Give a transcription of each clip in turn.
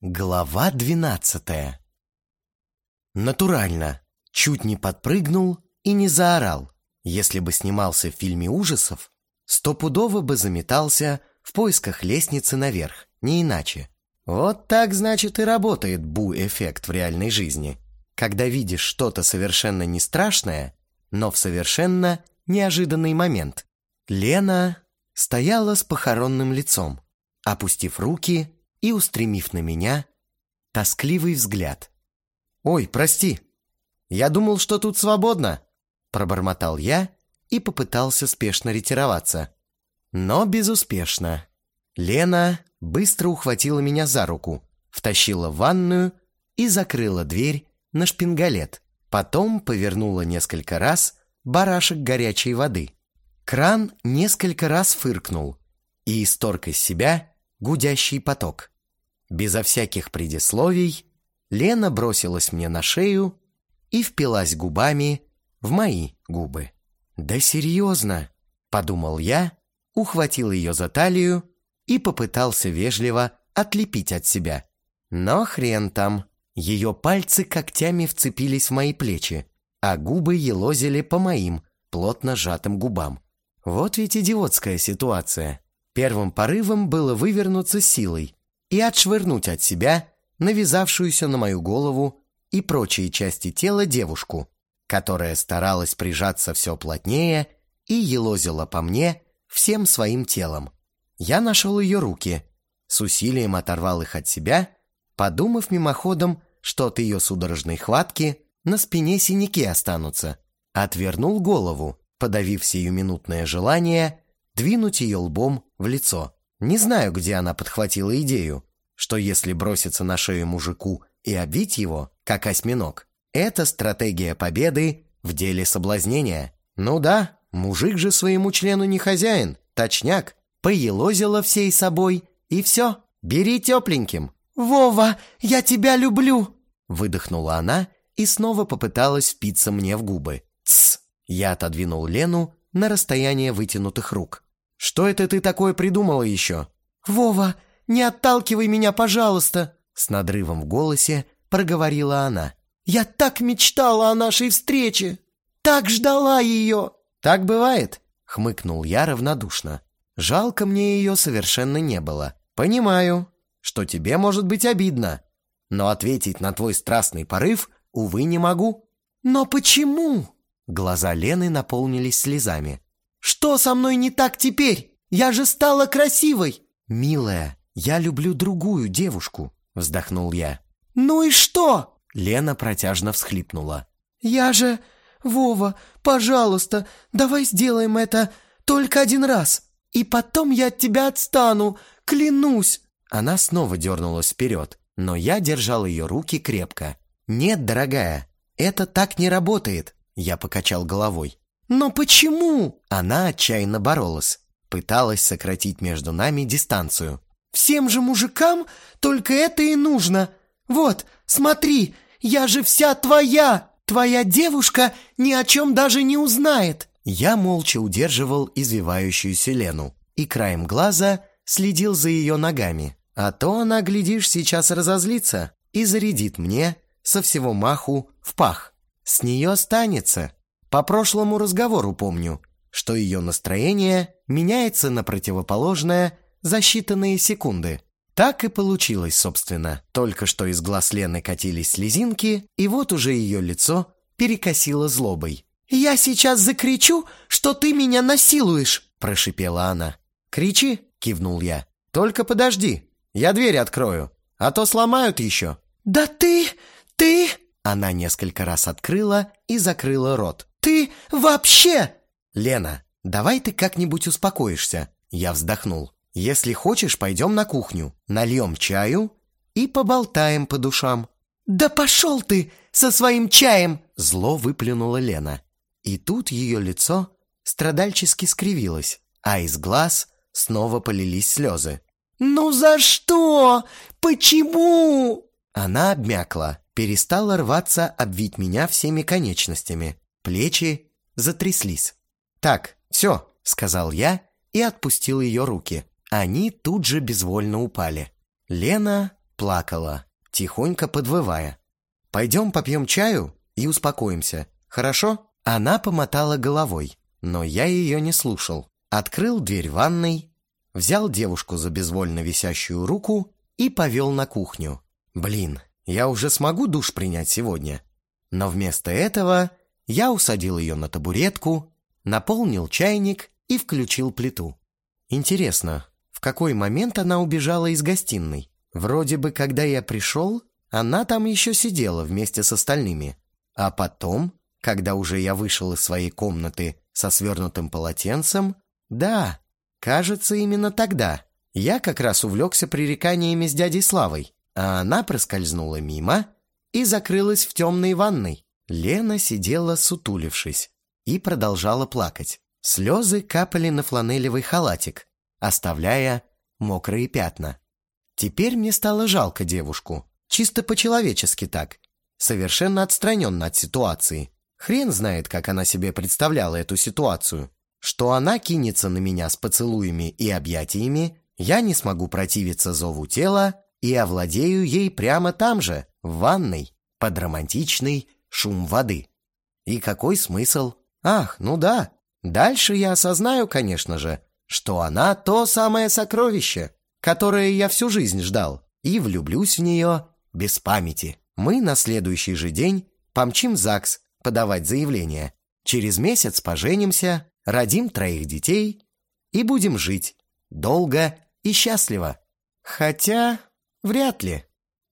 Глава двенадцатая Натурально, чуть не подпрыгнул и не заорал. Если бы снимался в фильме ужасов, стопудово бы заметался в поисках лестницы наверх, не иначе. Вот так, значит, и работает бу-эффект в реальной жизни. Когда видишь что-то совершенно не страшное, но в совершенно неожиданный момент. Лена стояла с похоронным лицом, опустив руки и устремив на меня тоскливый взгляд. «Ой, прости, я думал, что тут свободно», — пробормотал я и попытался спешно ретироваться. Но безуспешно. Лена быстро ухватила меня за руку, втащила в ванную и закрыла дверь на шпингалет. Потом повернула несколько раз барашек горячей воды. Кран несколько раз фыркнул и исторг из себя гудящий поток. Безо всяких предисловий Лена бросилась мне на шею и впилась губами в мои губы. «Да серьезно!» — подумал я, ухватил ее за талию и попытался вежливо отлепить от себя. Но хрен там. Ее пальцы когтями вцепились в мои плечи, а губы елозили по моим плотно сжатым губам. Вот ведь идиотская ситуация. Первым порывом было вывернуться силой и отшвырнуть от себя навязавшуюся на мою голову и прочие части тела девушку, которая старалась прижаться все плотнее и елозила по мне всем своим телом. Я нашел ее руки, с усилием оторвал их от себя, подумав мимоходом, что от ее судорожной хватки на спине синяки останутся. Отвернул голову, подавив сиюминутное желание двинуть ее лбом в лицо. Не знаю, где она подхватила идею, что если броситься на шею мужику и обвить его, как осьминог, это стратегия победы в деле соблазнения. Ну да, мужик же своему члену не хозяин, точняк. Поелозила всей собой, и все, бери тепленьким. «Вова, я тебя люблю!» Выдохнула она и снова попыталась впиться мне в губы. «Тсс!» Я отодвинул Лену на расстояние вытянутых рук. «Что это ты такое придумала еще?» «Вова, не отталкивай меня, пожалуйста!» С надрывом в голосе проговорила она. «Я так мечтала о нашей встрече! Так ждала ее!» «Так бывает?» — хмыкнул я равнодушно. «Жалко мне ее совершенно не было. Понимаю, что тебе может быть обидно, но ответить на твой страстный порыв, увы, не могу». «Но почему?» Глаза Лены наполнились слезами. «Что со мной не так теперь? Я же стала красивой!» «Милая, я люблю другую девушку», — вздохнул я. «Ну и что?» Лена протяжно всхлипнула. «Я же... Вова, пожалуйста, давай сделаем это только один раз, и потом я от тебя отстану, клянусь!» Она снова дернулась вперед, но я держал ее руки крепко. «Нет, дорогая, это так не работает», — я покачал головой. «Но почему?» Она отчаянно боролась, пыталась сократить между нами дистанцию. «Всем же мужикам только это и нужно. Вот, смотри, я же вся твоя! Твоя девушка ни о чем даже не узнает!» Я молча удерживал извивающуюся Лену и краем глаза следил за ее ногами. А то она, глядишь, сейчас разозлится и зарядит мне со всего маху в пах. С нее останется. По прошлому разговору помню, что ее настроение меняется на противоположное за считанные секунды. Так и получилось, собственно. Только что из глаз Лены катились слезинки, и вот уже ее лицо перекосило злобой. «Я сейчас закричу, что ты меня насилуешь!» – прошипела она. «Кричи!» – кивнул я. «Только подожди, я дверь открою, а то сломают еще». «Да ты... ты...» Она несколько раз открыла и закрыла рот. «Ты вообще...» «Лена, давай ты как-нибудь успокоишься», — я вздохнул. «Если хочешь, пойдем на кухню, нальем чаю и поболтаем по душам». «Да пошел ты со своим чаем!» Зло выплюнула Лена. И тут ее лицо страдальчески скривилось, а из глаз снова полились слезы. «Ну за что? Почему?» Она обмякла, перестала рваться обвить меня всеми конечностями. Плечи затряслись. «Так, все», — сказал я и отпустил ее руки. Они тут же безвольно упали. Лена плакала, тихонько подвывая. «Пойдем попьем чаю и успокоимся, хорошо?» Она помотала головой, но я ее не слушал. Открыл дверь ванной, взял девушку за безвольно висящую руку и повел на кухню. Блин, я уже смогу душ принять сегодня. Но вместо этого я усадил ее на табуретку, наполнил чайник и включил плиту. Интересно, в какой момент она убежала из гостиной? Вроде бы, когда я пришел, она там еще сидела вместе с остальными. А потом, когда уже я вышел из своей комнаты со свернутым полотенцем, да, кажется, именно тогда. Я как раз увлекся пререканиями с дядей Славой, а она проскользнула мимо и закрылась в темной ванной. Лена сидела сутулившись и продолжала плакать. Слезы капали на фланелевый халатик, оставляя мокрые пятна. Теперь мне стало жалко девушку. Чисто по-человечески так. Совершенно отстраненно от ситуации. Хрен знает, как она себе представляла эту ситуацию. Что она кинется на меня с поцелуями и объятиями, я не смогу противиться зову тела и овладею ей прямо там же, в ванной, под романтичный шум воды. И какой смысл? Ах, ну да. Дальше я осознаю, конечно же, что она то самое сокровище, которое я всю жизнь ждал, и влюблюсь в нее без памяти. Мы на следующий же день помчим в ЗАГС подавать заявление. Через месяц поженимся, родим троих детей и будем жить долго и счастливо. Хотя, вряд ли.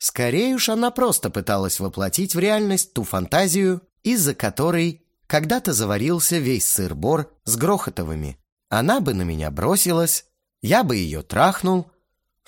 Скорее уж она просто пыталась воплотить в реальность ту фантазию, из-за которой когда-то заварился весь сыр-бор с Грохотовыми. Она бы на меня бросилась, я бы ее трахнул.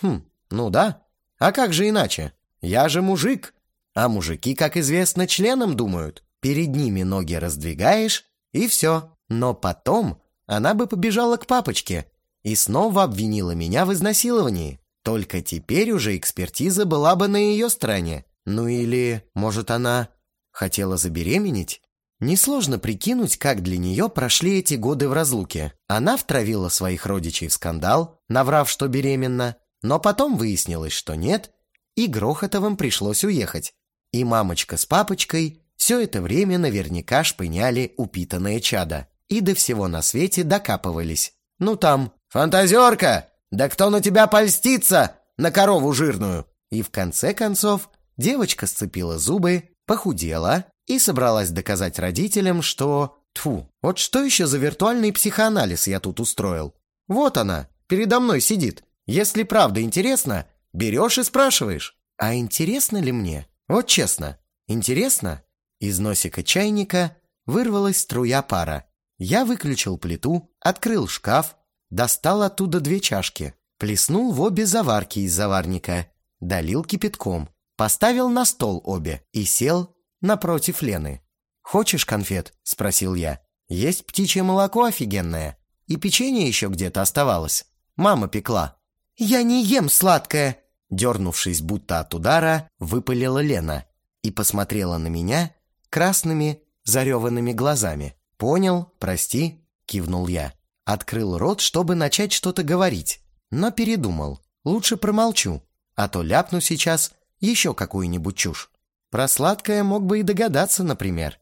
Хм, ну да. А как же иначе? Я же мужик. А мужики, как известно, членом думают. Перед ними ноги раздвигаешь, и все. Но потом она бы побежала к папочке и снова обвинила меня в изнасиловании. Только теперь уже экспертиза была бы на ее стороне. Ну или, может, она хотела забеременеть? Несложно прикинуть, как для нее прошли эти годы в разлуке. Она втравила своих родичей в скандал, наврав, что беременна, но потом выяснилось, что нет, и Грохотовым пришлось уехать. И мамочка с папочкой все это время наверняка шпыняли упитанное чадо. И до всего на свете докапывались. Ну там, «Фантазерка! Да кто на тебя польстится, на корову жирную?» И в конце концов девочка сцепила зубы, похудела и собралась доказать родителям, что... Тфу, вот что еще за виртуальный психоанализ я тут устроил? Вот она, передо мной сидит. Если правда интересно, берешь и спрашиваешь. А интересно ли мне? Вот честно, интересно? Из носика чайника вырвалась струя пара. Я выключил плиту, открыл шкаф, достал оттуда две чашки, плеснул в обе заварки из заварника, долил кипятком, поставил на стол обе и сел напротив Лены. «Хочешь конфет?» – спросил я. «Есть птичье молоко офигенное. И печенье еще где-то оставалось. Мама пекла». «Я не ем сладкое!» Дернувшись будто от удара, выпалила Лена и посмотрела на меня красными зареванными глазами. «Понял, прости», – кивнул я. Открыл рот, чтобы начать что-то говорить, но передумал. Лучше промолчу, а то ляпну сейчас еще какую-нибудь чушь. Про сладкое мог бы и догадаться, например.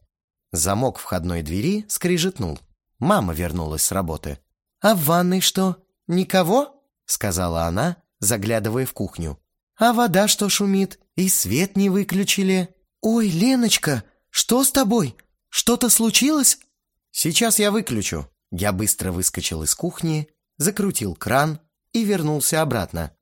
Замок входной двери скрижетнул. Мама вернулась с работы. «А в ванной что, никого?» — сказала она, заглядывая в кухню. «А вода что шумит? И свет не выключили?» «Ой, Леночка, что с тобой? Что-то случилось?» «Сейчас я выключу». Я быстро выскочил из кухни, закрутил кран и вернулся обратно.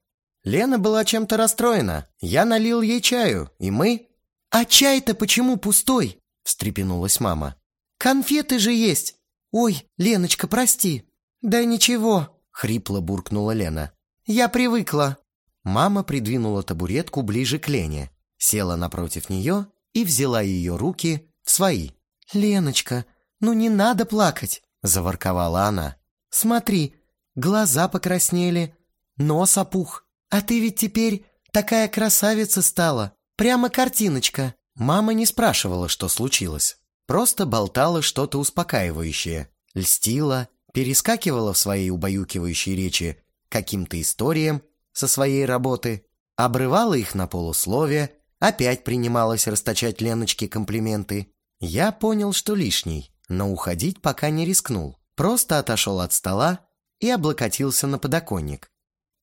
Лена была чем-то расстроена. Я налил ей чаю, и мы... «А чай-то почему пустой?» — встрепенулась мама. «Конфеты же есть! Ой, Леночка, прости!» «Да ничего!» — хрипло буркнула Лена. «Я привыкла!» Мама придвинула табуретку ближе к Лене, села напротив нее и взяла ее руки в свои. «Леночка, ну не надо плакать!» — заворковала она. «Смотри, глаза покраснели, нос опух. А ты ведь теперь такая красавица стала!» Прямо картиночка. Мама не спрашивала, что случилось. Просто болтала что-то успокаивающее. Льстила, перескакивала в своей убаюкивающей речи каким-то историям со своей работы. обрывала их на полусловие, опять принималась расточать Леночке комплименты. Я понял, что лишний, но уходить пока не рискнул. Просто отошел от стола и облокотился на подоконник.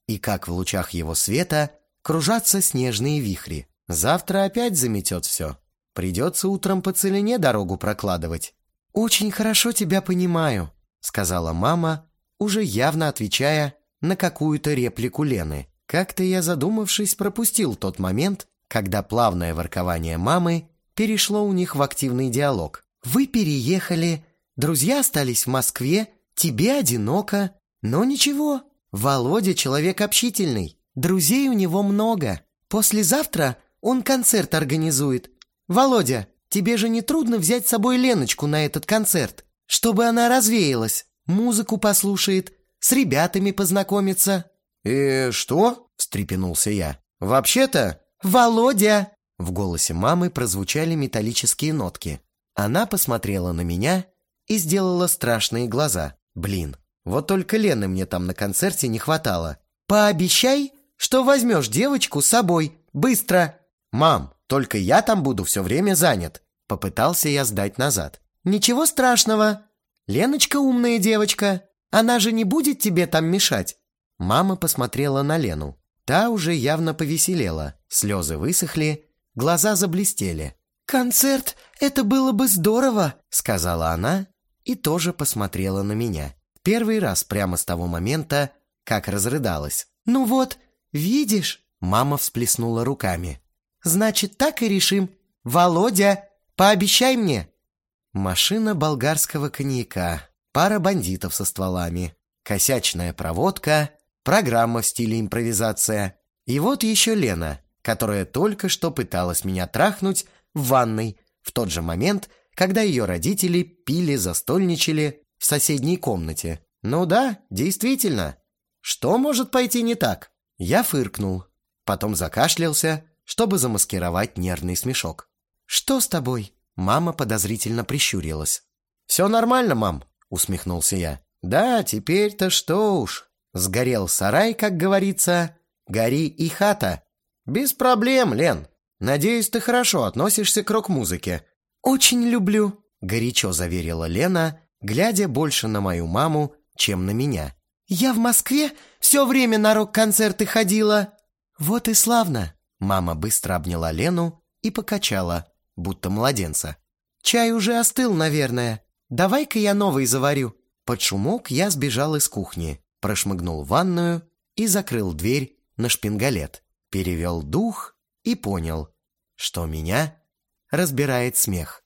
И как в лучах его света кружатся снежные вихри. Завтра опять заметет все. Придется утром по целине дорогу прокладывать. «Очень хорошо тебя понимаю», — сказала мама, уже явно отвечая на какую-то реплику Лены. Как-то я, задумавшись, пропустил тот момент, когда плавное воркование мамы перешло у них в активный диалог. «Вы переехали, друзья остались в Москве, тебе одиноко, но ничего, Володя человек общительный, друзей у него много. Послезавтра он концерт организует. Володя, тебе же не трудно взять с собой Леночку на этот концерт, чтобы она развеялась, музыку послушает, с ребятами познакомится». «И что?» – встрепенулся я. «Вообще-то...» «Володя!» В голосе мамы прозвучали металлические нотки. Она посмотрела на меня и сделала страшные глаза. Блин, вот только Лены мне там на концерте не хватало. «Пообещай, что возьмешь девочку с собой. Быстро!» «Мам, только я там буду все время занят!» Попытался я сдать назад. «Ничего страшного. Леночка умная девочка. Она же не будет тебе там мешать». Мама посмотрела на Лену. Та уже явно повеселела. Слезы высохли, глаза заблестели. «Концерт, это было бы здорово!» Сказала она и тоже посмотрела на меня. Первый раз прямо с того момента, как разрыдалась. «Ну вот, видишь?» Мама всплеснула руками. «Значит, так и решим. Володя, пообещай мне!» Машина болгарского коньяка, пара бандитов со стволами, косячная проводка, программа в стиле импровизация. И вот еще Лена, которая только что пыталась меня трахнуть в ванной в тот же момент, когда ее родители пили, застольничали в соседней комнате. Ну да, действительно. Что может пойти не так? Я фыркнул, потом закашлялся, чтобы замаскировать нервный смешок. «Что с тобой?» Мама подозрительно прищурилась. «Все нормально, мам», — усмехнулся я. «Да, теперь-то что уж. Сгорел сарай, как говорится, гори и хата. Без проблем, Лен. Надеюсь, ты хорошо относишься к рок-музыке». «Очень люблю», — горячо заверила Лена, глядя больше на мою маму, чем на меня. «Я в Москве все время на рок-концерты ходила». «Вот и славно!» Мама быстро обняла Лену и покачала, будто младенца. «Чай уже остыл, наверное. Давай-ка я новый заварю». Под шумок я сбежал из кухни, прошмыгнул в ванную и закрыл дверь на шпингалет. Перевел дух и понял, что меня разбирает смех.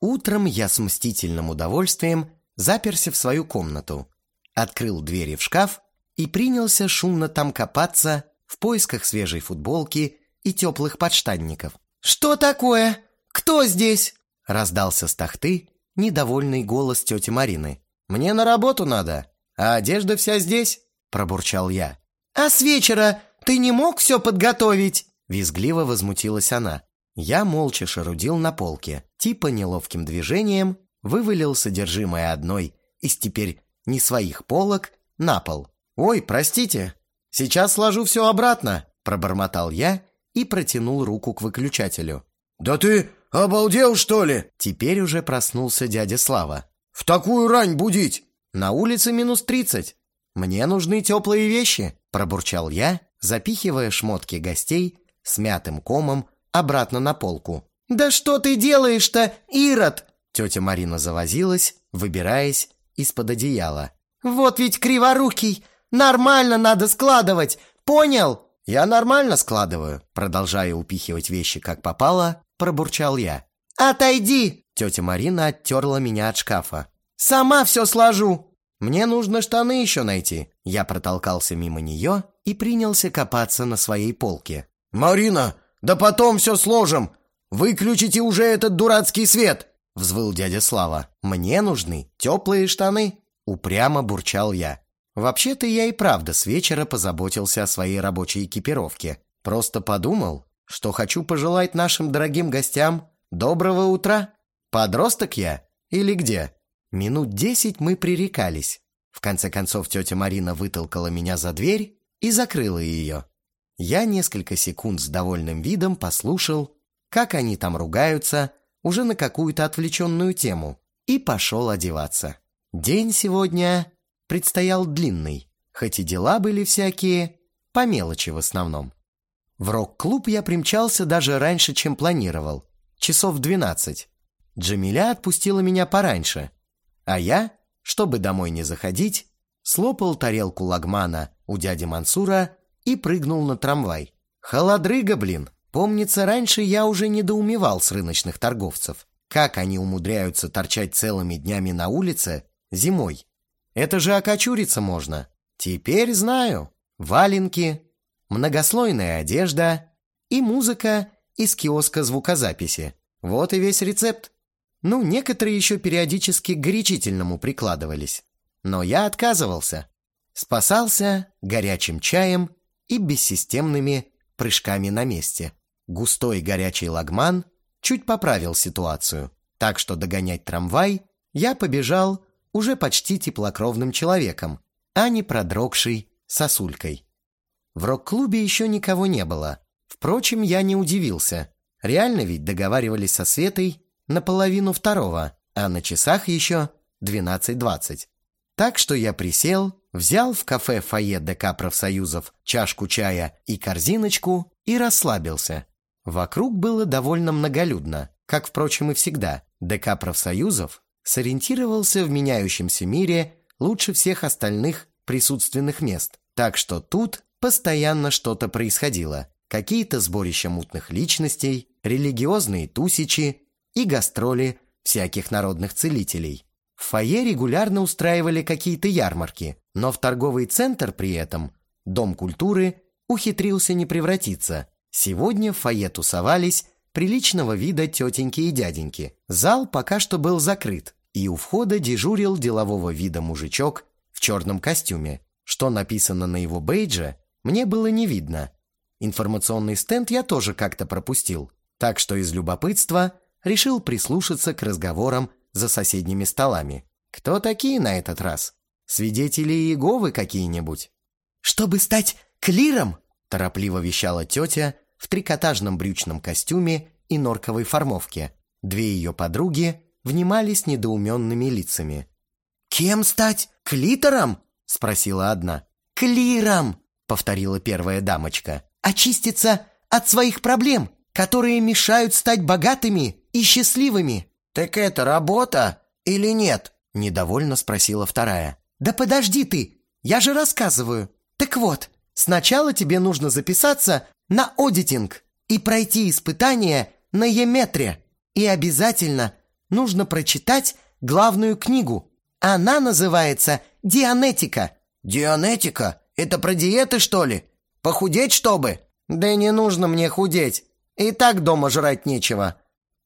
Утром я с мстительным удовольствием заперся в свою комнату, открыл двери в шкаф и принялся шумно там копаться в поисках свежей футболки и теплых подштанников. «Что такое? Кто здесь?» раздался с тахты недовольный голос тети Марины. «Мне на работу надо, а одежда вся здесь», пробурчал я. «А с вечера ты не мог все подготовить?» Визгливо возмутилась она. Я молча шарудил на полке, типа неловким движением вывалил содержимое одной из теперь не своих полок на пол. «Ой, простите, сейчас сложу все обратно», – пробормотал я и протянул руку к выключателю. «Да ты обалдел, что ли?» Теперь уже проснулся дядя Слава. «В такую рань будить!» «На улице минус тридцать. Мне нужны теплые вещи», – пробурчал я, запихивая шмотки гостей с мятым комом обратно на полку. «Да что ты делаешь-то, Ирод?» Тетя Марина завозилась, выбираясь из-под одеяла. «Вот ведь криворукий! Нормально надо складывать! Понял?» «Я нормально складываю», продолжая упихивать вещи как попало, пробурчал я. «Отойди!» Тетя Марина оттерла меня от шкафа. «Сама все сложу!» «Мне нужно штаны еще найти». Я протолкался мимо нее и принялся копаться на своей полке. «Марина, да потом все сложим! Выключите уже этот дурацкий свет!» взвыл дядя Слава. «Мне нужны теплые штаны!» Упрямо бурчал я. Вообще-то я и правда с вечера позаботился о своей рабочей экипировке. Просто подумал, что хочу пожелать нашим дорогим гостям доброго утра. Подросток я или где? Минут десять мы пререкались. В конце концов тетя Марина вытолкала меня за дверь и закрыла ее. Я несколько секунд с довольным видом послушал, как они там ругаются, уже на какую-то отвлеченную тему, и пошел одеваться. День сегодня предстоял длинный, хоть и дела были всякие, по мелочи в основном. В рок-клуб я примчался даже раньше, чем планировал, часов двенадцать. Джамиля отпустила меня пораньше, а я, чтобы домой не заходить, слопал тарелку лагмана у дяди Мансура и прыгнул на трамвай. Холодрыга, блин! Помнится, раньше я уже недоумевал с рыночных торговцев. Как они умудряются торчать целыми днями на улице зимой? Это же окочуриться можно. Теперь знаю. Валенки, многослойная одежда и музыка из киоска звукозаписи. Вот и весь рецепт. Ну, некоторые еще периодически к горячительному прикладывались. Но я отказывался. Спасался горячим чаем и бессистемными прыжками на месте. Густой горячий лагман чуть поправил ситуацию, так что догонять трамвай я побежал уже почти теплокровным человеком, а не продрогшей сосулькой. В рок-клубе еще никого не было. Впрочем, я не удивился. Реально ведь договаривались со Светой на половину второго, а на часах еще 12.20. Так что я присел, взял в кафе фойе ДК профсоюзов чашку чая и корзиночку и расслабился. Вокруг было довольно многолюдно, как, впрочем, и всегда. ДК профсоюзов сориентировался в меняющемся мире лучше всех остальных присутственных мест, так что тут постоянно что-то происходило. Какие-то сборища мутных личностей, религиозные тусичи и гастроли всяких народных целителей. В фойе регулярно устраивали какие-то ярмарки, но в торговый центр при этом Дом культуры ухитрился не превратиться – Сегодня в фойе тусовались приличного вида тетеньки и дяденьки. Зал пока что был закрыт, и у входа дежурил делового вида мужичок в черном костюме. Что написано на его бейдже, мне было не видно. Информационный стенд я тоже как-то пропустил, так что из любопытства решил прислушаться к разговорам за соседними столами. Кто такие на этот раз? Свидетели Иеговы какие-нибудь? «Чтобы стать клиром!» – торопливо вещала тетя в трикотажном брючном костюме и норковой формовке. Две ее подруги внимали с недоуменными лицами. «Кем стать? Клитором?» – спросила одна. «Клиром!» – повторила первая дамочка. «Очиститься от своих проблем, которые мешают стать богатыми и счастливыми». «Так это работа или нет?» – недовольно спросила вторая. «Да подожди ты, я же рассказываю. Так вот, Сначала тебе нужно записаться на аудитинг и пройти испытание на Еметре. И обязательно нужно прочитать главную книгу. Она называется «Дианетика». «Дианетика? Это про диеты, что ли? Похудеть, чтобы?» «Да не нужно мне худеть. И так дома жрать нечего».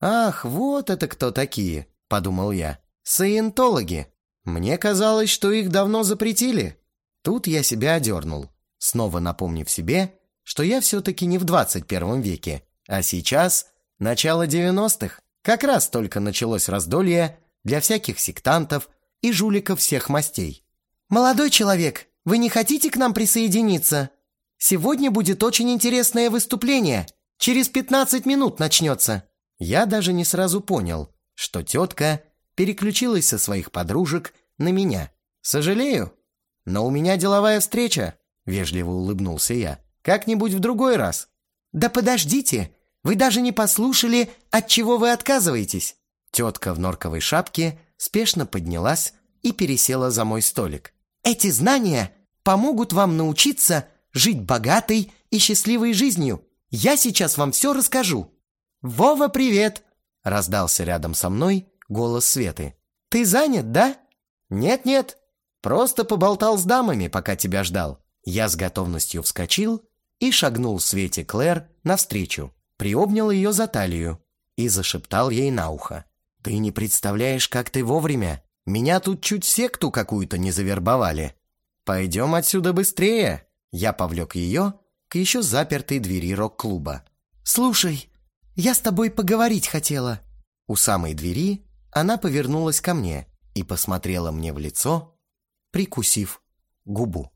«Ах, вот это кто такие», — подумал я. «Саентологи. Мне казалось, что их давно запретили». Тут я себя одернул снова напомнив себе, что я все-таки не в 21 веке, а сейчас начало 90-х. Как раз только началось раздолье для всяких сектантов и жуликов всех мастей. «Молодой человек, вы не хотите к нам присоединиться? Сегодня будет очень интересное выступление. Через 15 минут начнется». Я даже не сразу понял, что тетка переключилась со своих подружек на меня. «Сожалею, но у меня деловая встреча. — вежливо улыбнулся я. «Как-нибудь в другой раз». «Да подождите! Вы даже не послушали, от чего вы отказываетесь!» Тетка в норковой шапке спешно поднялась и пересела за мой столик. «Эти знания помогут вам научиться жить богатой и счастливой жизнью. Я сейчас вам все расскажу». «Вова, привет!» — раздался рядом со мной голос Светы. «Ты занят, да?» «Нет-нет, просто поболтал с дамами, пока тебя ждал». Я с готовностью вскочил и шагнул Свете Клэр навстречу, приобнял ее за талию и зашептал ей на ухо. «Ты не представляешь, как ты вовремя. Меня тут чуть секту какую-то не завербовали. Пойдем отсюда быстрее!» Я повлек ее к еще запертой двери рок-клуба. «Слушай, я с тобой поговорить хотела». У самой двери она повернулась ко мне и посмотрела мне в лицо, прикусив губу.